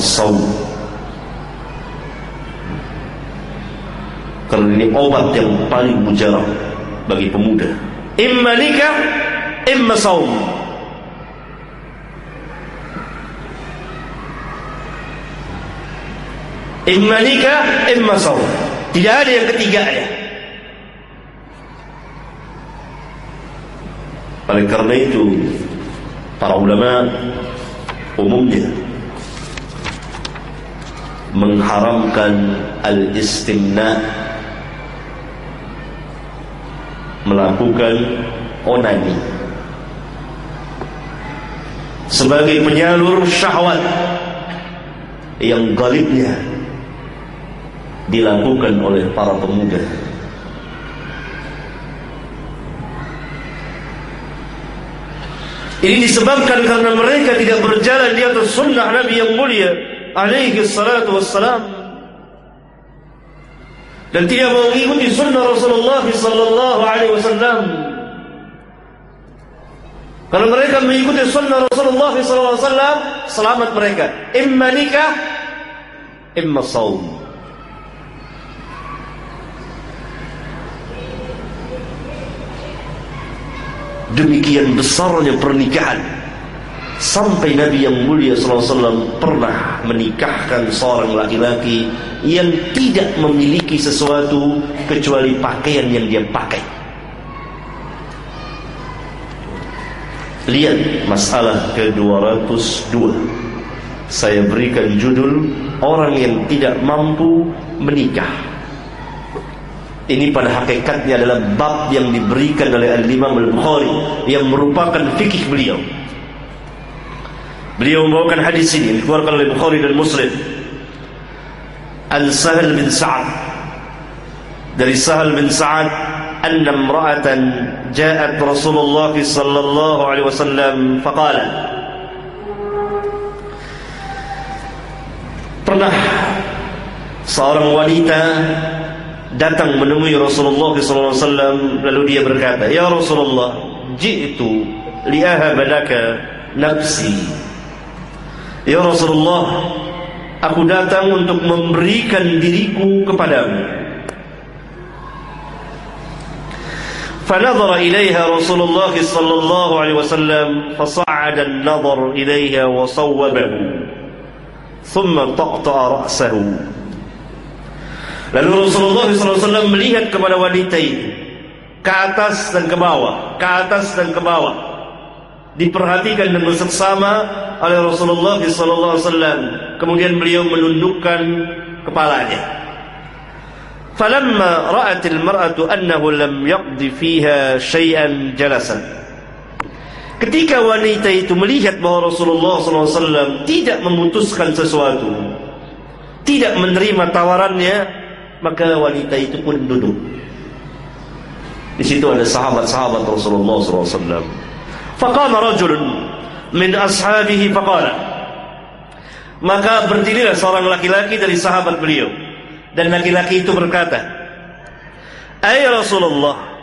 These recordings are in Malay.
as-sawm Karena ini obat yang paling mujarab bagi pemuda. Imma nikah, imma sawm Imma nikah, imma sawm Tidak ada yang ketiga ya. Oleh karena itu Para ulama Umumnya Mengharamkan Al-istimna Melakukan Onani. Sebagai penyalur syahwat Yang galibnya Dilakukan oleh para pemuda. Ini disebabkan karena mereka tidak berjalan di atas sunnah Nabi yang mulia alaihi salatu wassalam dan tidak mengikuti sunnah Rasulullah sallallahu alaihi wasallam. Kalau mereka mengikuti sunnah Rasulullah sallallahu alaihi wasallam, selamat mereka. Imma nikah, imma saum. demikian besarnya pernikahan sampai Nabi yang mulia SAW pernah menikahkan seorang laki-laki yang tidak memiliki sesuatu kecuali pakaian yang dia pakai. Lihat masalah ke-202 saya berikan judul orang yang tidak mampu menikah. Ini pada hakikatnya adalah bab yang diberikan oleh Al-Imam Al-Bukhari yang merupakan fikih beliau. Beliau membawakan hadis ini dikeluarkan oleh Bukhari dan Muslim. Al-Sahal bin Sa'ad dari Sahal bin Sa'ad anna imra'atan ja'at Rasulullah sallallahu alaihi wasallam faqala Pernah seorang wanita datang menemui Rasulullah SAW lalu dia berkata Ya Rasulullah jitu liahabalaka nafsi Ya Rasulullah aku datang untuk memberikan diriku kepadamu فنظر إليها رسول الله صلى الله عليه وسلم فصعد النظر إليها وصوبه ثم طقطع رأسه Lalu Rasulullah SAW melihat kepada wanita ini Ke atas dan ke bawah Ke atas dan ke bawah Diperhatikan dengan seksama oleh Rasulullah SAW Kemudian beliau menundukkan kepalanya Falamma ra'atil mar'atu annahu lam yaqdi fiha syai'an jalasan Ketika wanita itu melihat bahawa Rasulullah SAW tidak memutuskan sesuatu Tidak menerima tawarannya maka wanita itu pun duduk. Di situ ada sahabat-sahabat Rasulullah SAW. Faqama rajulun min ashabihi faqala. Maka berdirilah seorang laki-laki dari sahabat beliau dan laki-laki itu berkata, "Ay Rasulullah,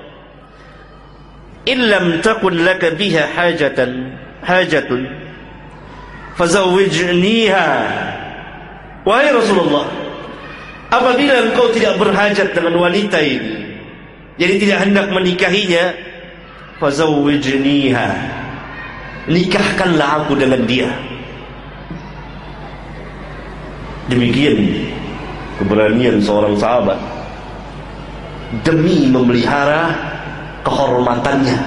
illam takun laka biha hajatan hajatun fazawwijniha." Wahai Rasulullah, Apabila engkau tidak berhajat dengan wanita ini Jadi tidak hendak menikahinya Fazawwijniha Nikahkanlah aku dengan dia. Demikian Keberanian seorang sahabat Demi memelihara Kehormatannya.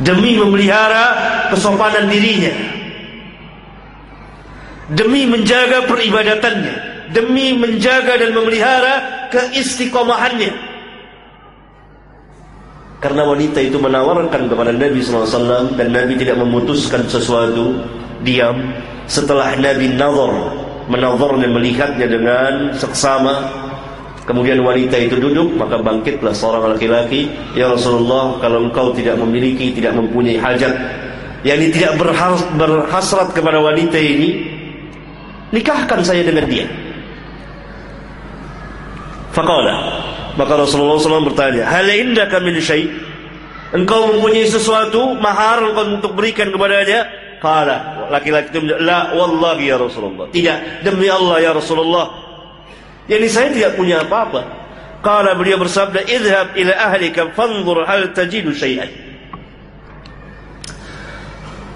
Demi memelihara Kesopanan dirinya. Demi menjaga peribadatannya. Demi menjaga dan memelihara keistiqomahannya karena wanita itu menawarkan kepada Nabi SAW dan Nabi tidak memutuskan sesuatu diam. Setelah Nabi nazar menazarnya melihatnya dengan seksama kemudian wanita itu duduk maka bangkitlah seorang laki-laki ya Rasulullah kalau engkau tidak memiliki tidak mempunyai hajat. Yang tidak berhasrat kepada wanita ini nikahkan saya dengan dia. Faqala maka Rasulullah SAW bertanya hal indaka min syai engkau mempunyai sesuatu mahar untuk berikan kepada dia Qala laki-laki itu la wallahi ya Rasulullah. Tidak, demi Allah ya Rasulullah. Yani saya tidak punya apa-apa. Qala beliau bersabda, "Idhhab ila ahlika fanzur hal tajidu syai'an."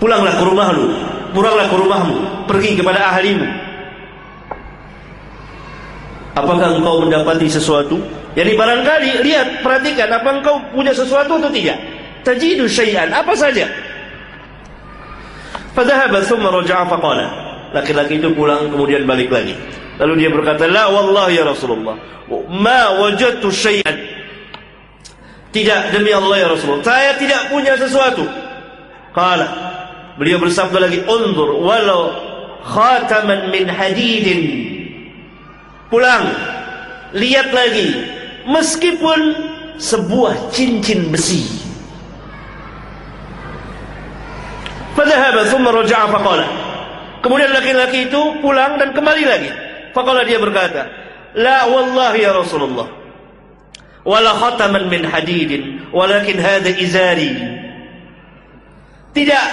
Pulanglah ke rumahmu, pulanglah ke rumahmu, pergi kepada ahlimu. Apakah engkau mendapati sesuatu? Jadi barangkali lihat, perhatikan apa engkau punya sesuatu atau tidak. Tajidu syai'an, apa saja? Fadhahaba thumma raja'a faqala. Laki-laki itu pulang kemudian balik lagi. Lalu dia berkata, "La wallahi ya Rasulullah, ma wajadtu syai'an." Tidak demi Allah ya Rasulullah, saya tidak punya sesuatu. Qala. Beliau bersabda lagi, "Unzur walau khataman min hadidin." Pulang. Lihat lagi, meskipun sebuah cincin besi. Fadhahaba thumma raja'a faqala. Kemudian laki-laki itu pulang dan kembali lagi. Faqala dia berkata, "La wallahi ya Rasulullah. Wala khataman min hadidin, walakin hadha izari." Tidak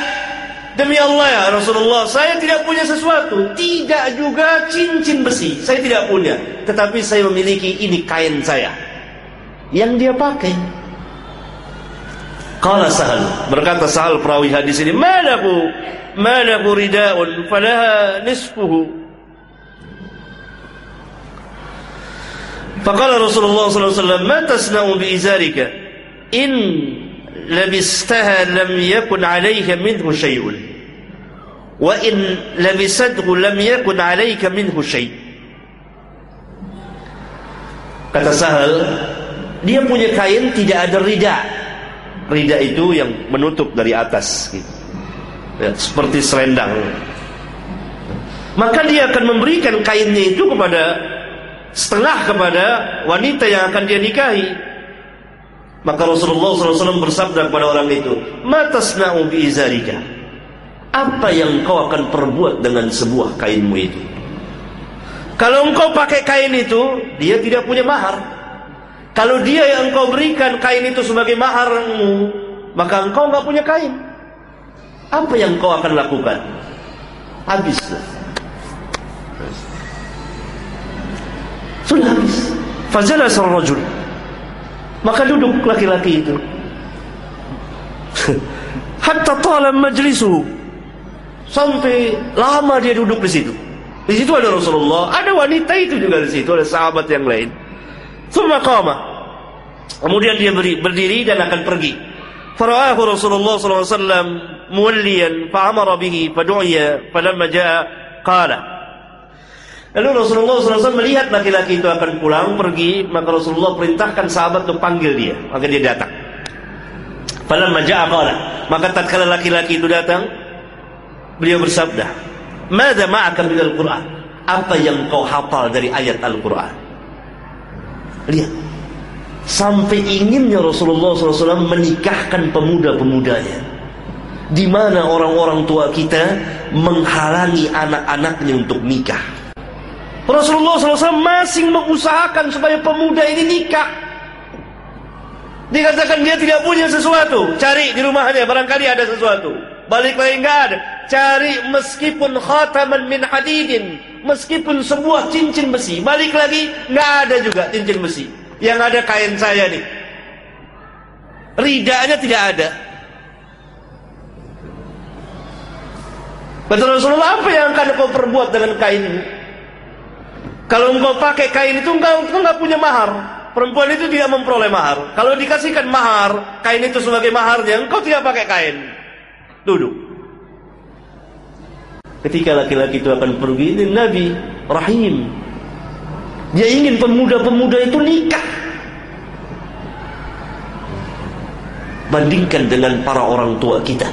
Demi Allah ya Rasulullah Saya tidak punya sesuatu. Tidak juga cincin besi. Saya tidak punya. Tetapi saya memiliki ini kain saya. Yang dia pakai. Qala Sahal. Berkata Sahal perawi hadis ini malaku? Malaku ridaun falaha nisfuhu. Faqala Rasulullah sallallahu alaihi wasallam ma tasna'u bi izarika? In labistaha lam yakun 'alayka minhu shay'un wa in labisathu lam yakun 'alayka minhu shay' Kata Sahal dia punya kain tidak ada rida. Rida itu yang menutup dari atas. Gitu. ya, seperti selendang maka dia akan memberikan kainnya itu kepada setengah kepada wanita yang akan dia nikahi. Maka Rasulullah SAW bersabda kepada orang itu matasna'u biizarika apa yang kau akan perbuat dengan sebuah kainmu itu kalau engkau pakai kain itu dia tidak punya mahar kalau dia yang engkau berikan kain itu sebagai maharmu, maka engkau enggak punya kain. Apa yang engkau akan lakukan? Habislah. Sudah habis. Fazala sarrajul. Maka duduk laki-laki itu. Hatta tala majlisu. Sampai lama dia duduk di situ. Di situ ada Rasulullah, ada wanita itu juga di situ, ada sahabat yang lain. Thumma qama. Kemudian dia berdiri dan akan pergi. Fara'ahu Rasulullah wasallam muwalliyan fa'amara bihi fadu'iya falamma jaa qala. Lalu Rasulullah SAW melihat laki-laki itu akan pulang pergi, maka Rasulullah perintahkan sahabat untuk panggil dia, maka dia datang. Falamma jaa qala. Maka tatkala laki-laki itu datang, beliau bersabda, "Madza ma'aka minal Qur'an?" Apa yang kau hafal dari ayat Al-Qur'an? Lihat. Sampai inginnya Rasulullah SAW menikahkan pemuda-pemudanya. Di mana orang-orang tua kita menghalangi anak-anaknya untuk nikah. Rasulullah SAW masih mengusahakan supaya pemuda ini nikah. Dikatakan dia tidak punya sesuatu. Cari di rumahnya, barangkali ada sesuatu. Balik lagi enggak ada. Cari meskipun khataman min hadidin meskipun sebuah cincin besi. Balik lagi nggak ada juga cincin besi. Yang ada kain saya nih ridanya tidak ada. Betul Rasulullah? Apa yang akan kau perbuat dengan kain ini? Kalau engkau pakai kain itu engkau, engkau nggak punya mahar. Perempuan itu tidak memperoleh mahar. Kalau dikasihkan mahar kain itu sebagai maharnya engkau tidak pakai kain. Duduk ketika laki-laki itu akan pergi ini Nabi Rahim. Dia ingin pemuda-pemuda itu nikah. Bandingkan dengan para orang tua kita.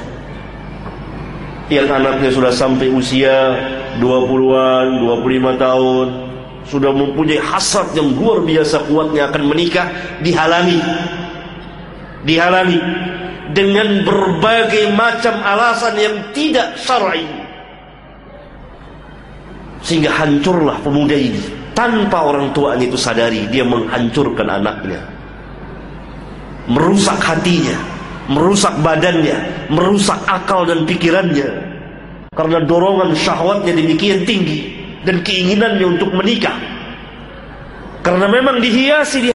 Yang anaknya sudah sampai usia 20-an, 25 tahun sudah mempunyai hasrat yang luar biasa kuatnya akan menikah dihalangi. Dihalangi dengan berbagai macam alasan yang tidak syar'i sehingga hancurlah pemuda ini. Tanpa orang tuanya itu sadari dia menghancurkan anaknya. Merusak hatinya. Merusak badannya. Merusak akal dan pikirannya. Karena dorongan syahwatnya demikian tinggi dan keinginannya untuk menikah. Karena memang dihiasi dia